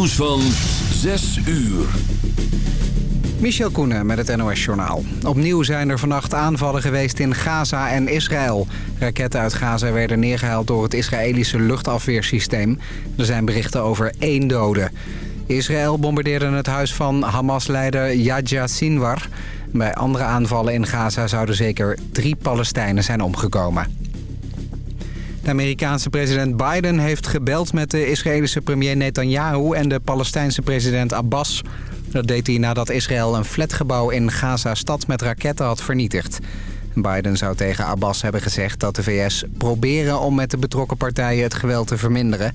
nieuws van 6 uur. Michel Koenen met het NOS-journaal. Opnieuw zijn er vannacht aanvallen geweest in Gaza en Israël. Raketten uit Gaza werden neergehaald door het Israëlische luchtafweersysteem. Er zijn berichten over één dode. Israël bombardeerde het huis van Hamas-leider Yahya Sinwar. Bij andere aanvallen in Gaza zouden zeker drie Palestijnen zijn omgekomen. De Amerikaanse president Biden heeft gebeld met de Israëlische premier Netanyahu en de Palestijnse president Abbas. Dat deed hij nadat Israël een flatgebouw in Gaza-stad met raketten had vernietigd. Biden zou tegen Abbas hebben gezegd dat de VS proberen om met de betrokken partijen het geweld te verminderen.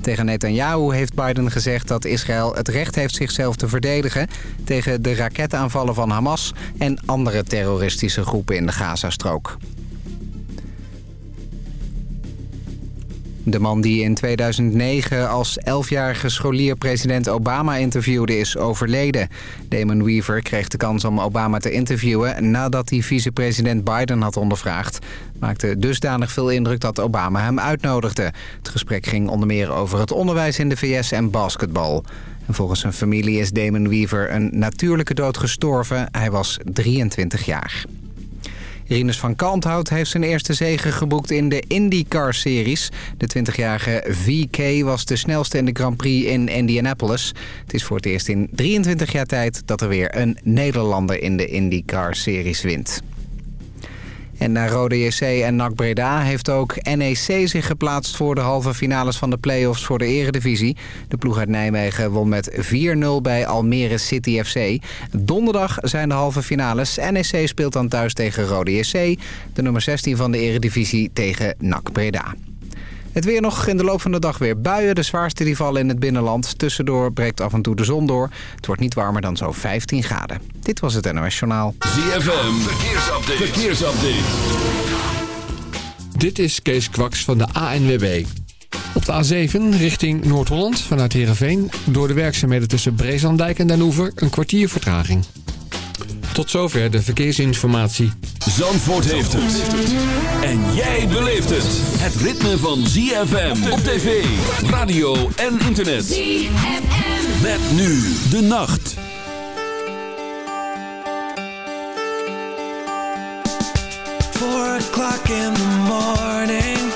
Tegen Netanyahu heeft Biden gezegd dat Israël het recht heeft zichzelf te verdedigen... tegen de raketaanvallen van Hamas en andere terroristische groepen in de Gazastrook. De man die in 2009 als 11-jarige scholier president Obama interviewde is overleden. Damon Weaver kreeg de kans om Obama te interviewen nadat hij vicepresident Biden had ondervraagd. Maakte dusdanig veel indruk dat Obama hem uitnodigde. Het gesprek ging onder meer over het onderwijs in de VS en basketbal. En volgens zijn familie is Damon Weaver een natuurlijke dood gestorven. Hij was 23 jaar. Rinus van Kalmthout heeft zijn eerste zege geboekt in de IndyCar-series. De 20-jarige VK was de snelste in de Grand Prix in Indianapolis. Het is voor het eerst in 23 jaar tijd dat er weer een Nederlander in de IndyCar-series wint. En na Rode JC en NAC Breda heeft ook NEC zich geplaatst voor de halve finales van de play-offs voor de eredivisie. De ploeg uit Nijmegen won met 4-0 bij Almere City FC. Donderdag zijn de halve finales. NEC speelt dan thuis tegen Rode JC. De nummer 16 van de eredivisie tegen NAC Breda. Het weer nog in de loop van de dag weer buien. De zwaarste die vallen in het binnenland. Tussendoor breekt af en toe de zon door. Het wordt niet warmer dan zo'n 15 graden. Dit was het NOS Journaal. ZFM, verkeersupdate. verkeersupdate. Dit is Kees Kwaks van de ANWB. Op de A7 richting Noord-Holland vanuit Heerenveen... door de werkzaamheden tussen Breeslanddijk en Den Oever een kwartier vertraging. Tot zover de verkeersinformatie. Zandvoort heeft het. En jij beleeft het. Het ritme van ZFM op tv, radio en internet. ZFM. Met nu de nacht. Four o'clock in the morning.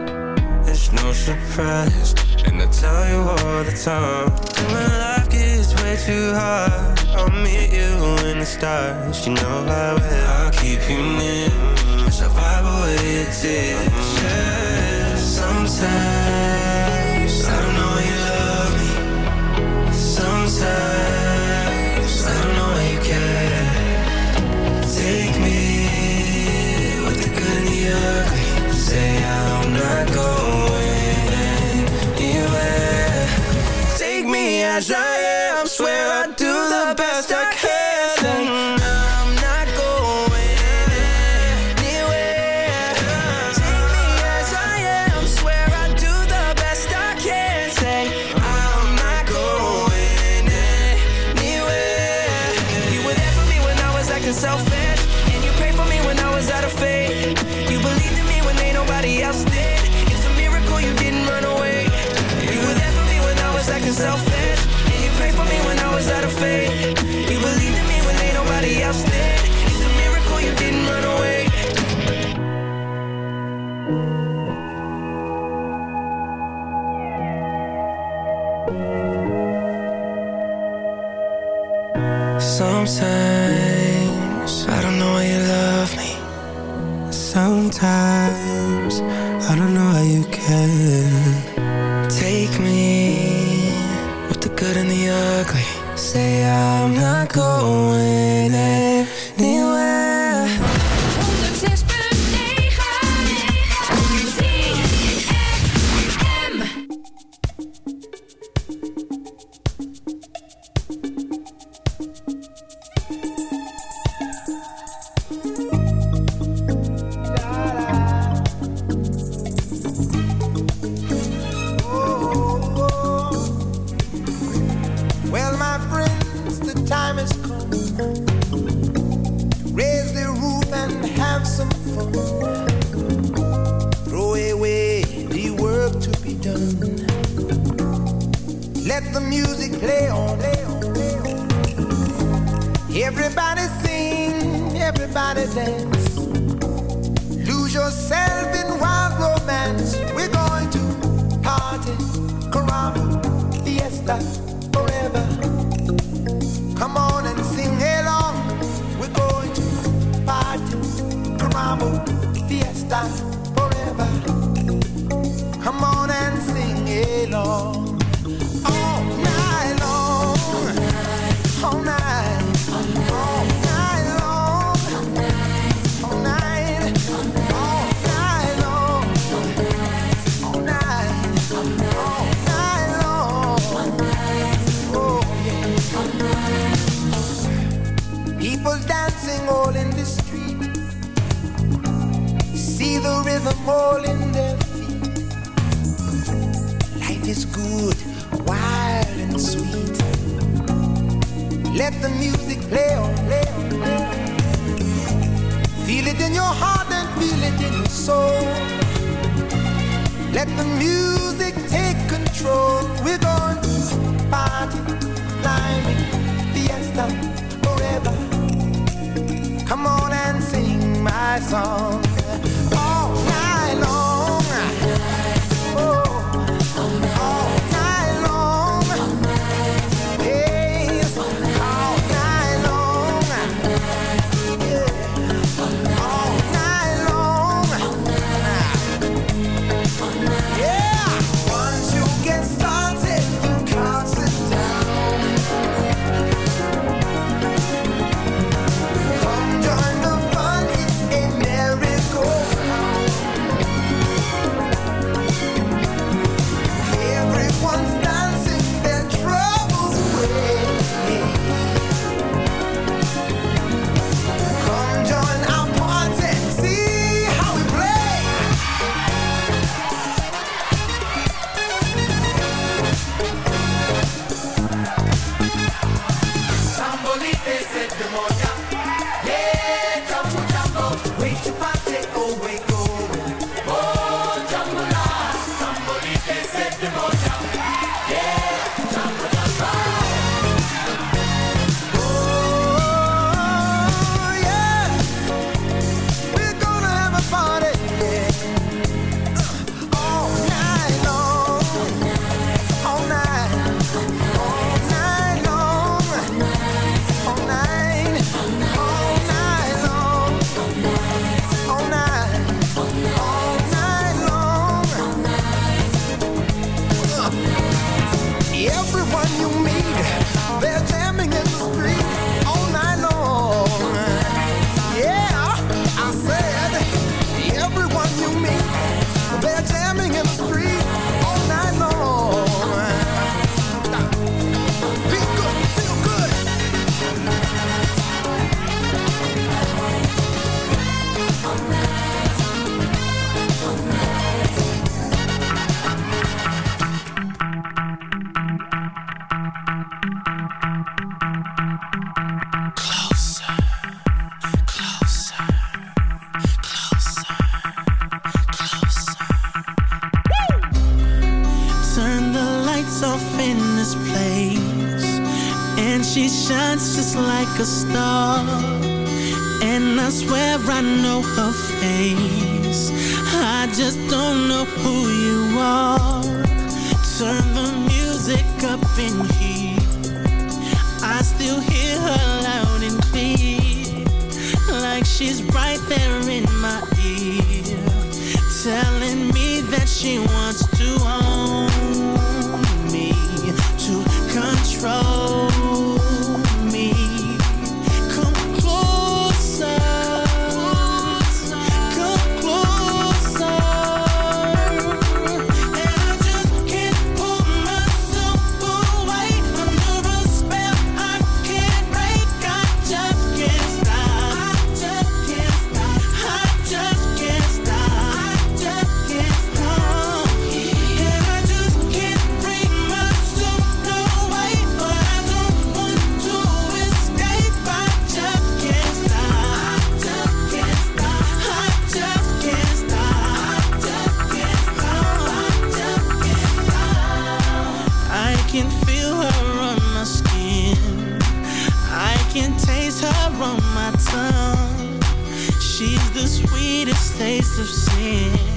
No surprise, and I tell you all the time. When life gets way too hard, I'll meet you in the stars. You know I will. I'll keep you near, survive away your tears. Yeah, sometimes I don't know you love me. Sometimes I don't know you care. Take me with the good and the ugly. Say I'm not going as I am. Swear I my song taste of sin.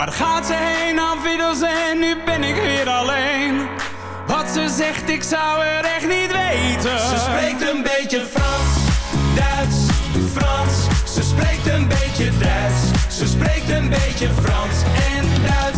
Waar gaat ze heen, afwiddels en nu ben ik weer alleen. Wat ze zegt, ik zou het echt niet weten. Ze spreekt een beetje Frans, Duits, Frans. Ze spreekt een beetje Duits. Ze spreekt een beetje Frans en Duits.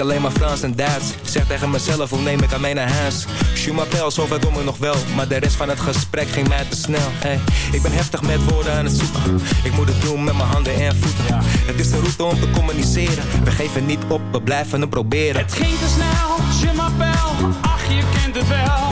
Alleen maar Frans en Duits. Zeg tegen mezelf, hoe neem ik aan mee naar huis? Je m'appelle, zover kom ik nog wel. Maar de rest van het gesprek ging mij te snel. Hey, ik ben heftig met woorden aan het zoeken. Ik moet het doen met mijn handen en voeten. Het is de route om te communiceren. We geven niet op, we blijven het proberen. Het ging te snel, je m'appelle, ach je kent het wel.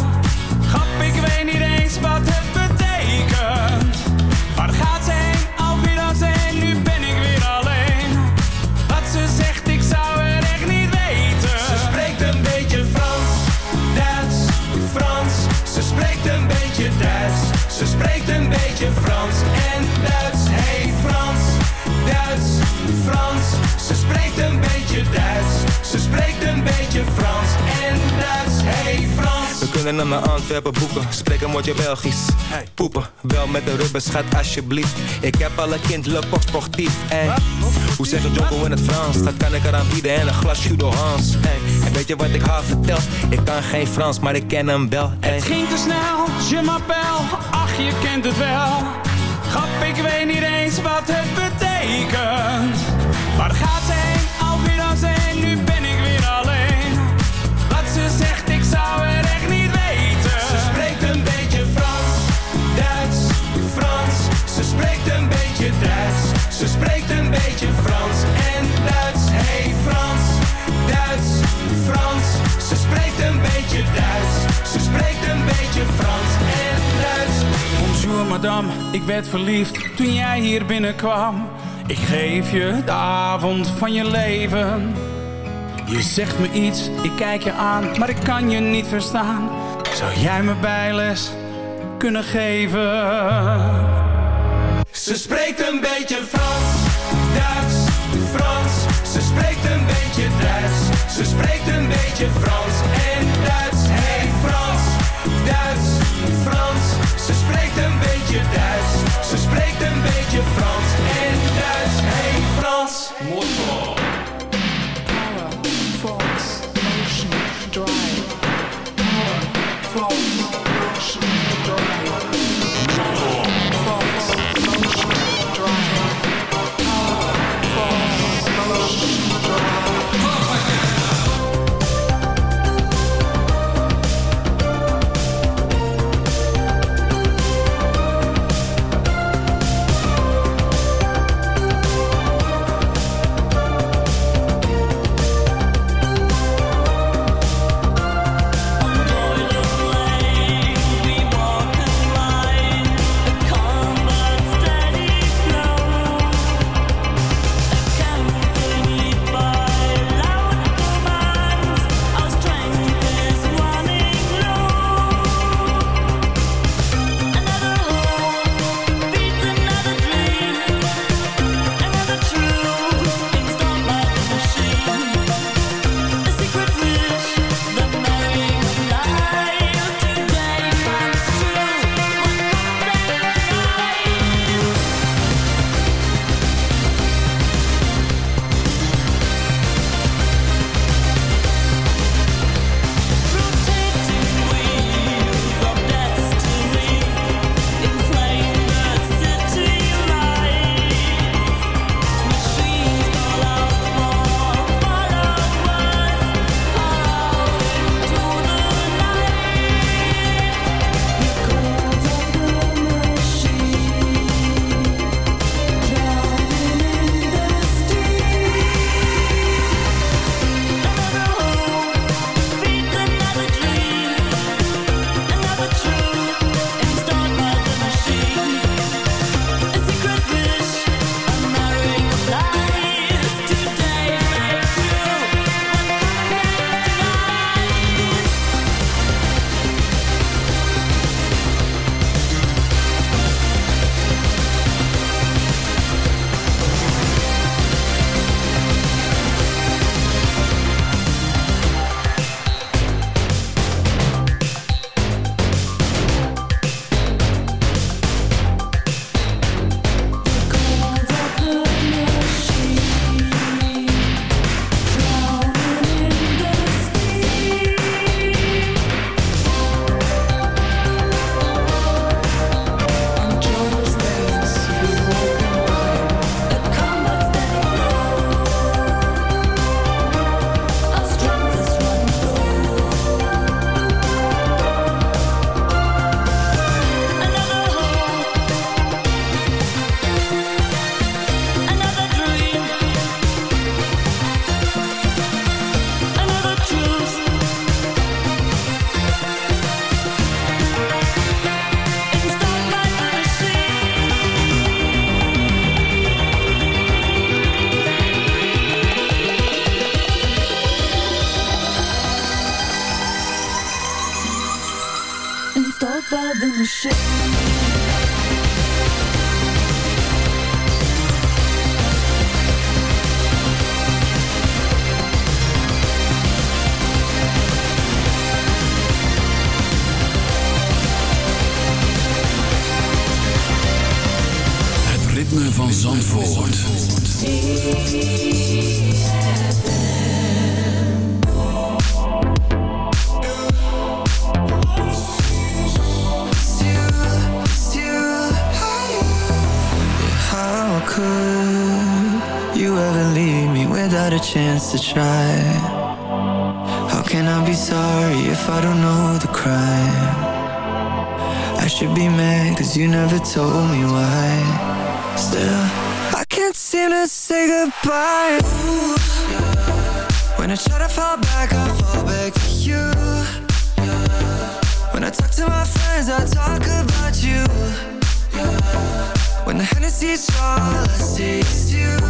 We kunnen naar Antwerpen boeken, spreek een woordje Belgisch. Poepen, wel met de rubber, schat alsjeblieft. Ik heb alle kind, le pop sportief. Hoe zeg je Jocko in het Frans? Dat kan ik eraan bieden en een glas Judo Hans. Ey. En weet je wat ik haar vertel? Ik kan geen Frans, maar ik ken hem wel. Het ging te snel, je m'appelle, ach je kent het wel. Grap, ik weet niet eens wat het betekent. Waar gaat madame, ik werd verliefd toen jij hier binnenkwam. Ik geef je de avond van je leven. Je zegt me iets, ik kijk je aan, maar ik kan je niet verstaan. Zou jij me bijles kunnen geven? Ze spreekt een beetje Frans, Duits, Frans. Ze spreekt een beetje Duits. Ze spreekt een beetje Frans beetje Duits. Ze spreekt een beetje Frans en Duits. Hey Frans. Motor. Hennessy's all I see. Is you,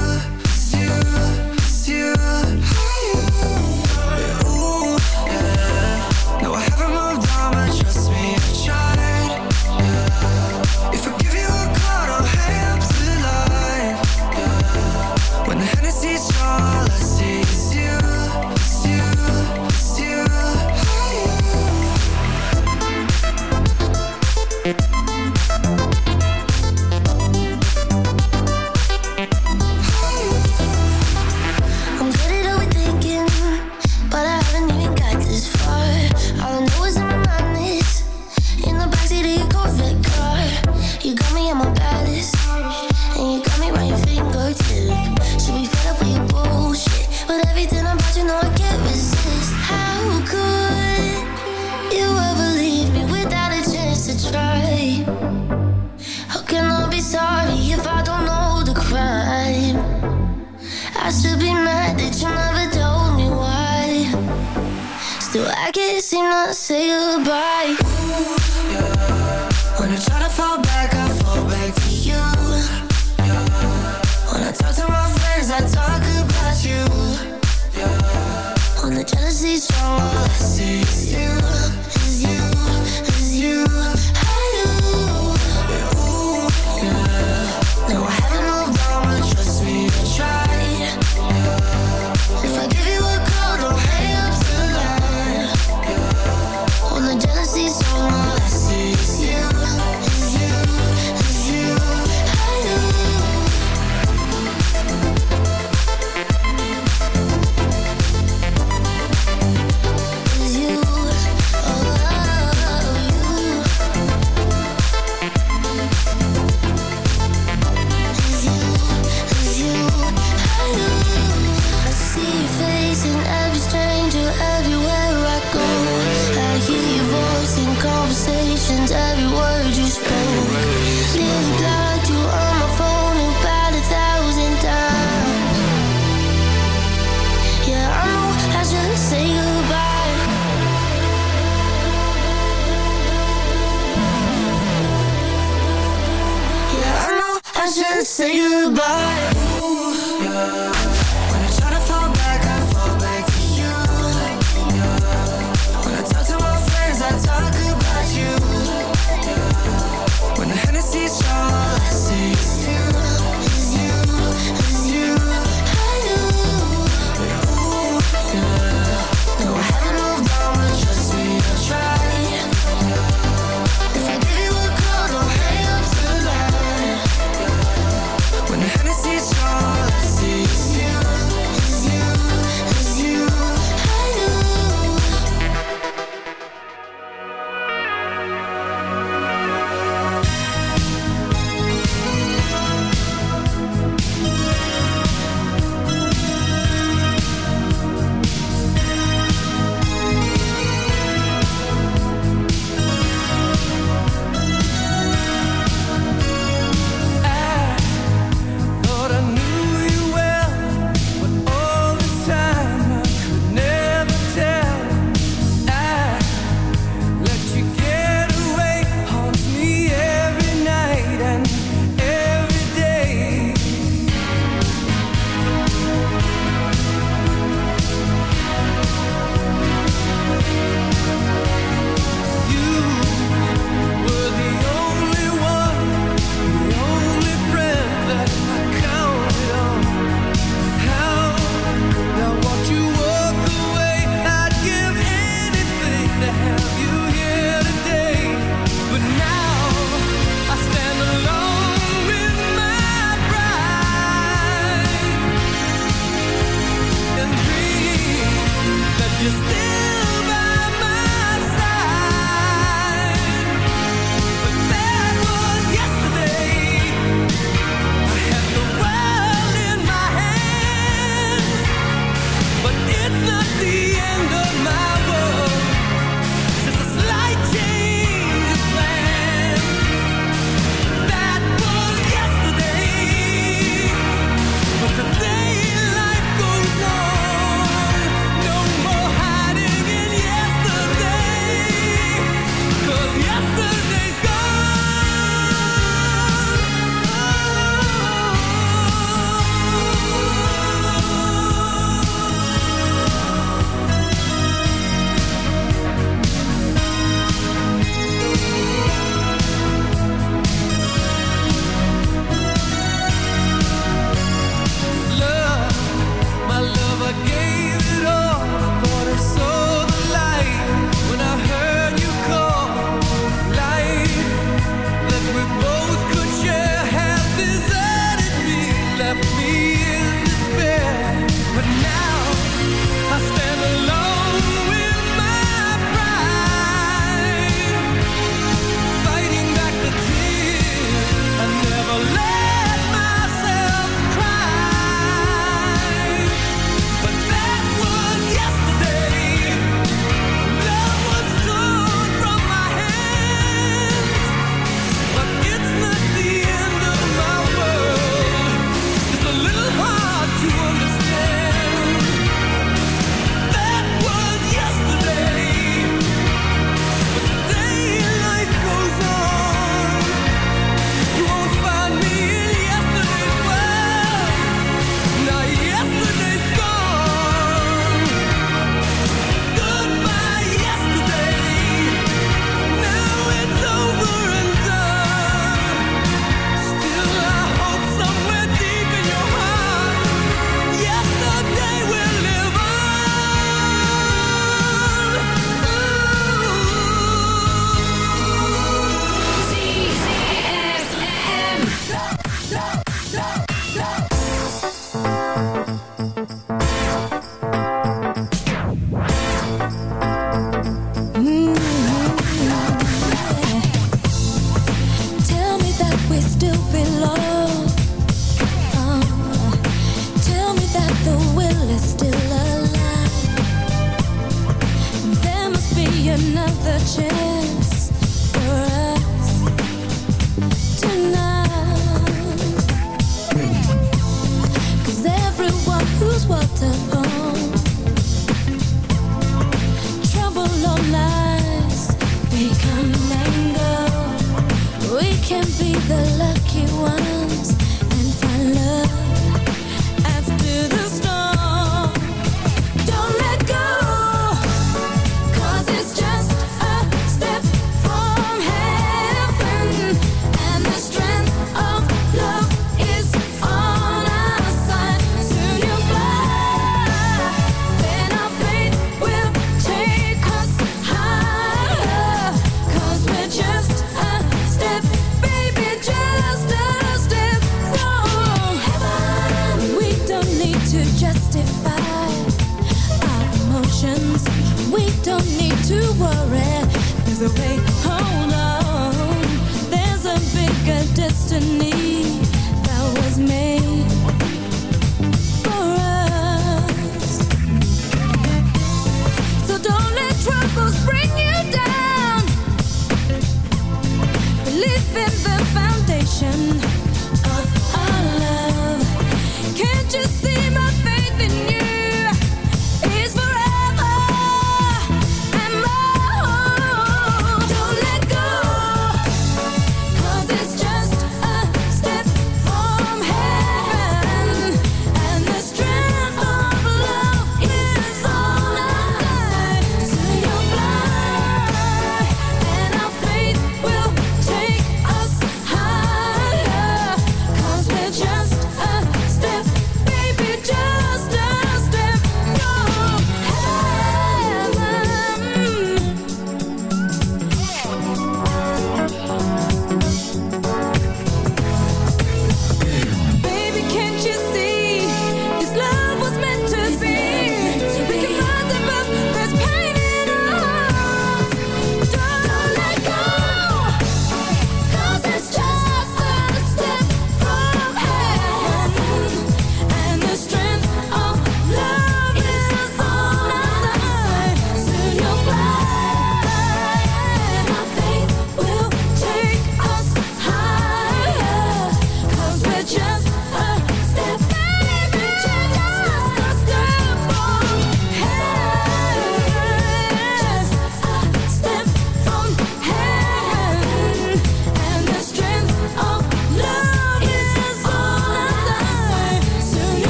can be the lucky ones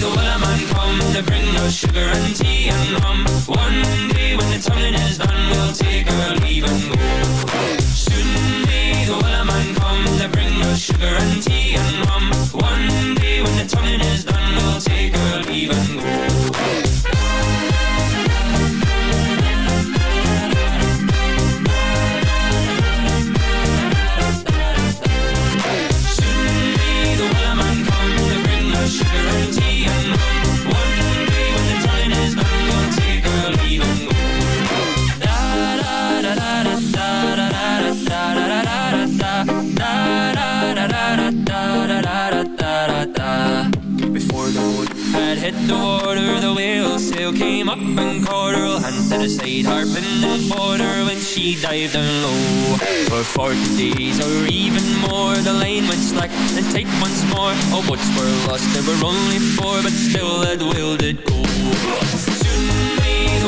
May the wellerman come to bring us sugar and tea and rum. One day when the tonguing is done, we'll take our leave and go. Soon may the wellerman come to bring us sugar and tea and rum. One day when the tonguing is done, we'll take our leave and go. Up and caught her hand to the side, harping and her when she dived down low. For forty days or even more, the line went slack and tight once more. All boats were lost, there were only four, but still that whale did go. Soon may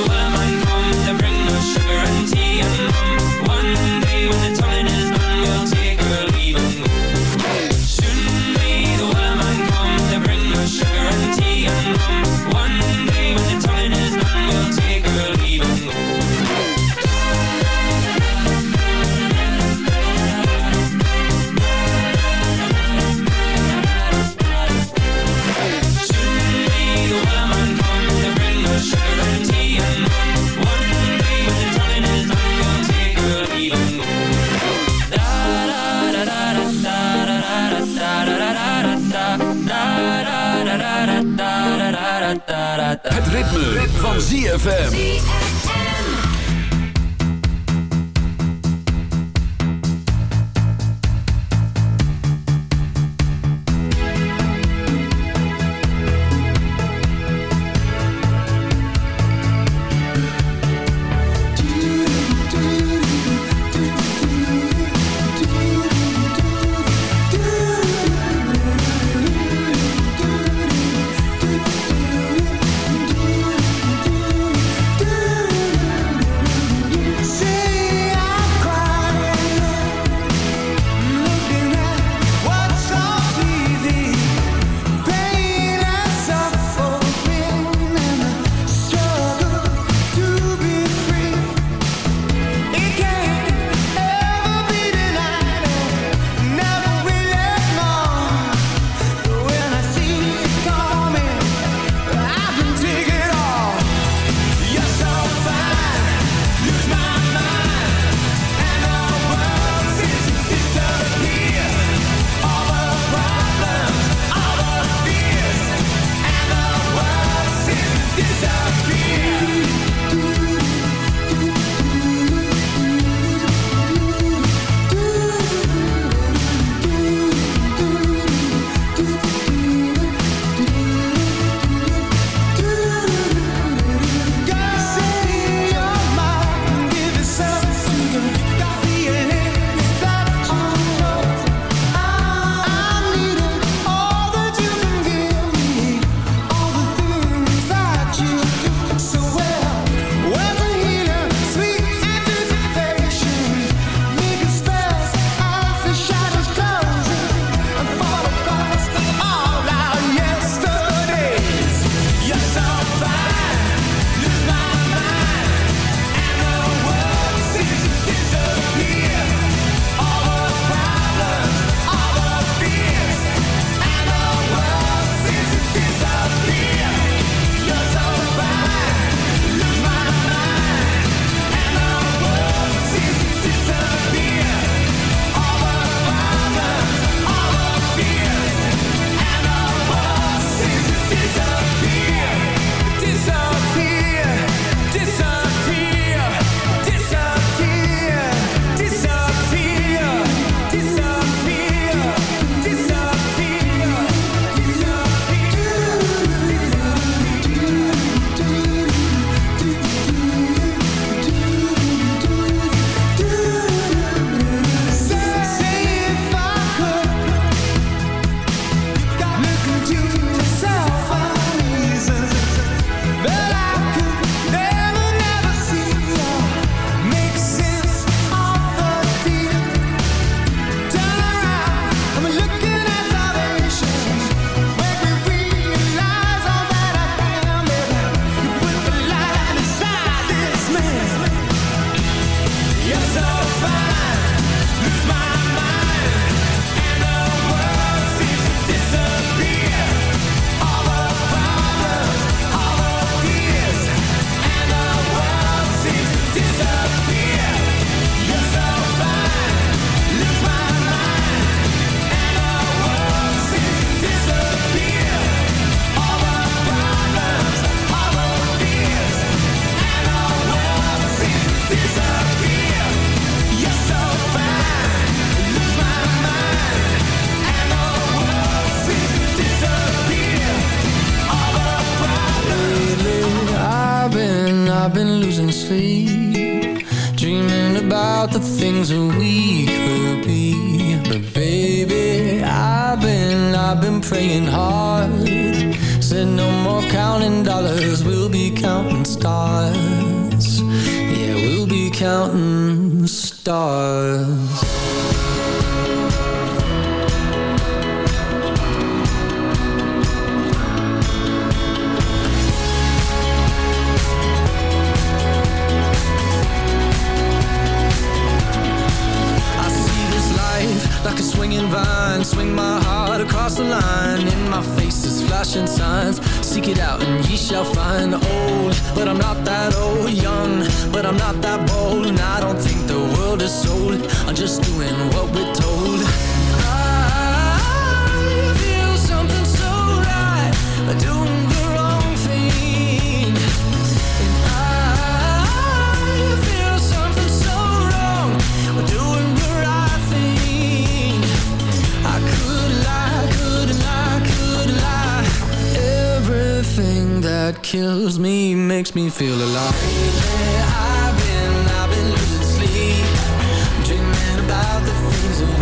Dreaming about the things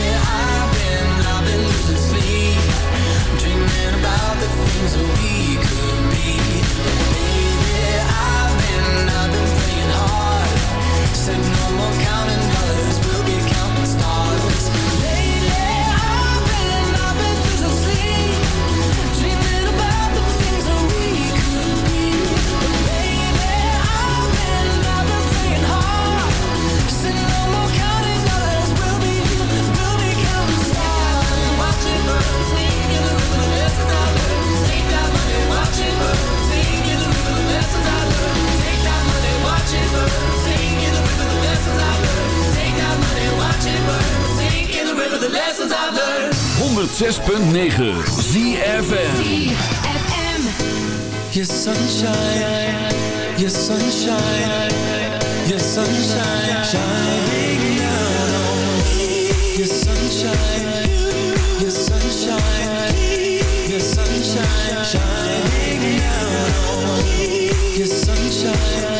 106.9 I've learned. 106.9 ZFM. Your sunshine, your sunshine, your sunshine, shining down on me. Your sunshine, your sunshine, your sunshine, shining down on me. Your sunshine.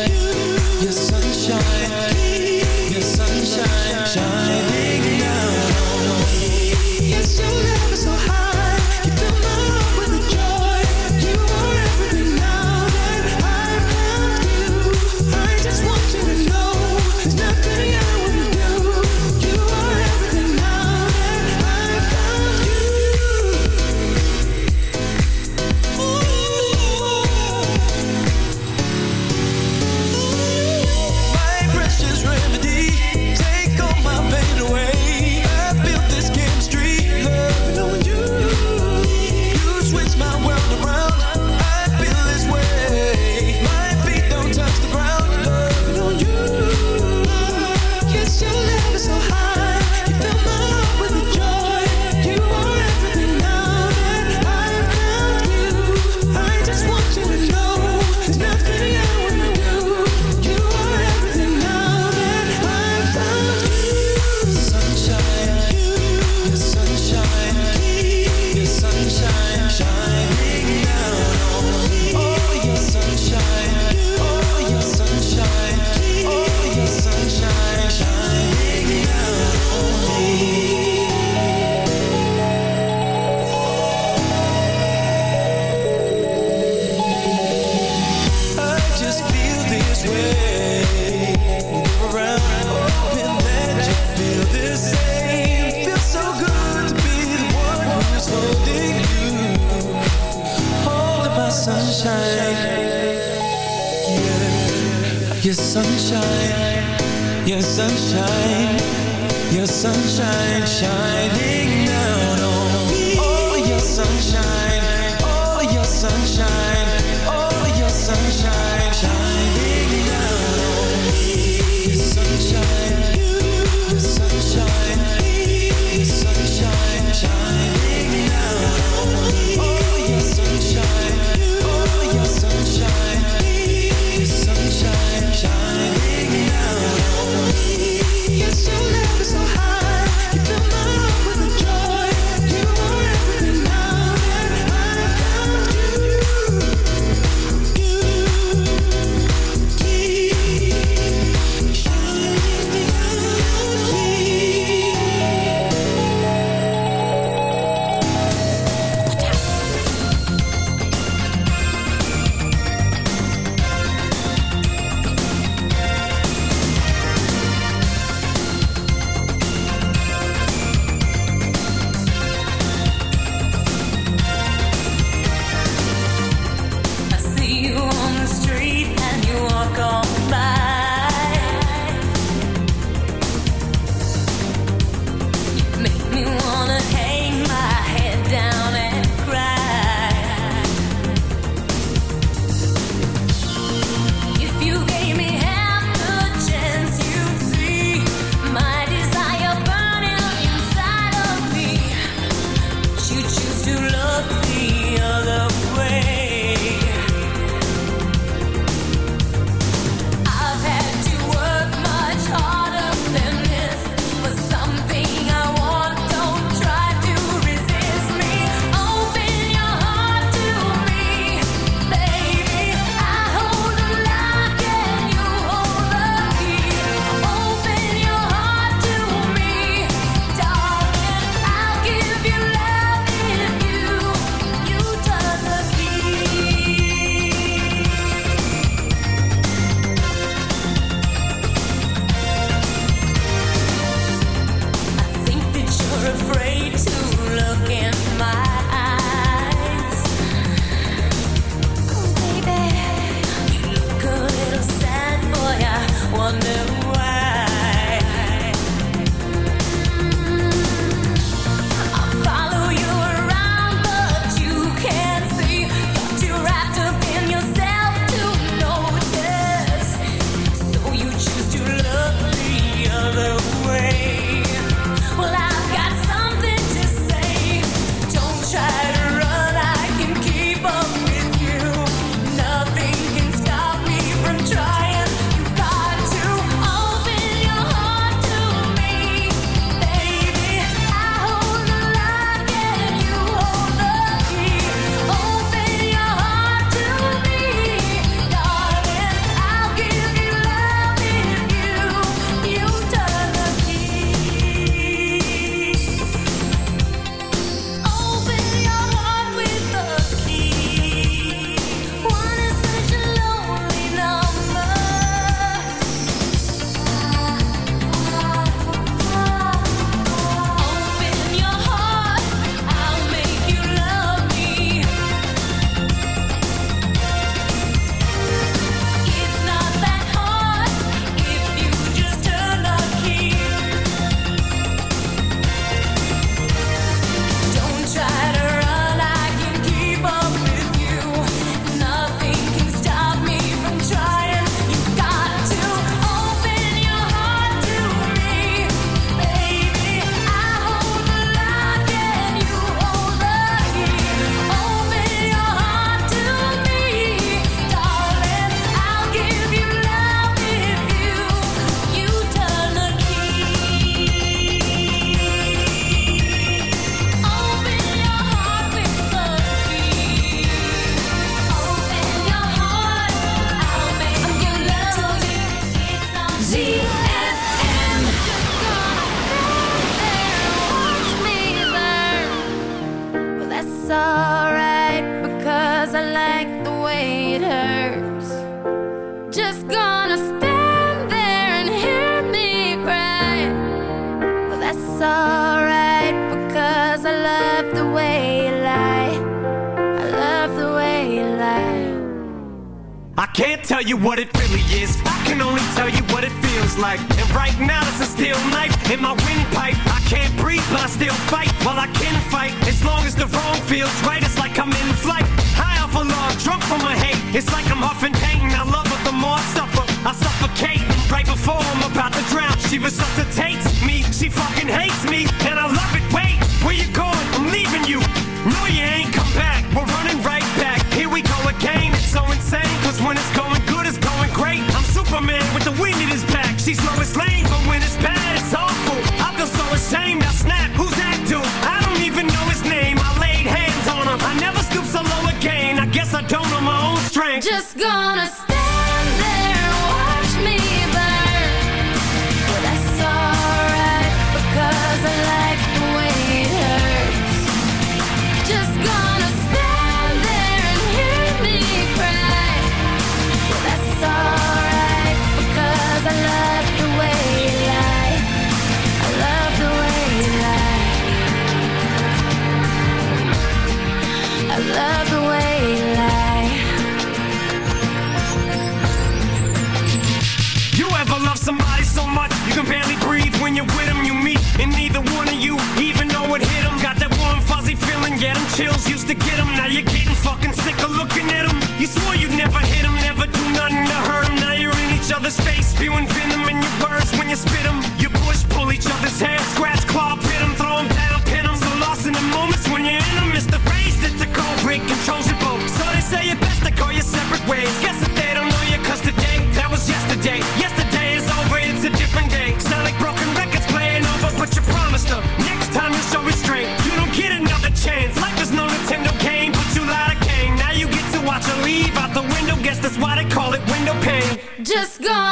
Spewing venom in your words when you spit them. You push, pull each other's hair, scratch, claw, pit them, throw them down, pin them. So lost in the moments when you're in them. It's the rage that the cold break controls your boat. So they say your best to call your separate ways. Guess that they don't know you, cause today, that was yesterday. Yesterday is over, it's a different day. Sound like broken records playing over, but you promised them. Next time you show restraint, you don't get another chance. Life is no Nintendo game, but you lied again. Now you get to watch her leave out the window. Guess that's why they call it window pane. Just gone.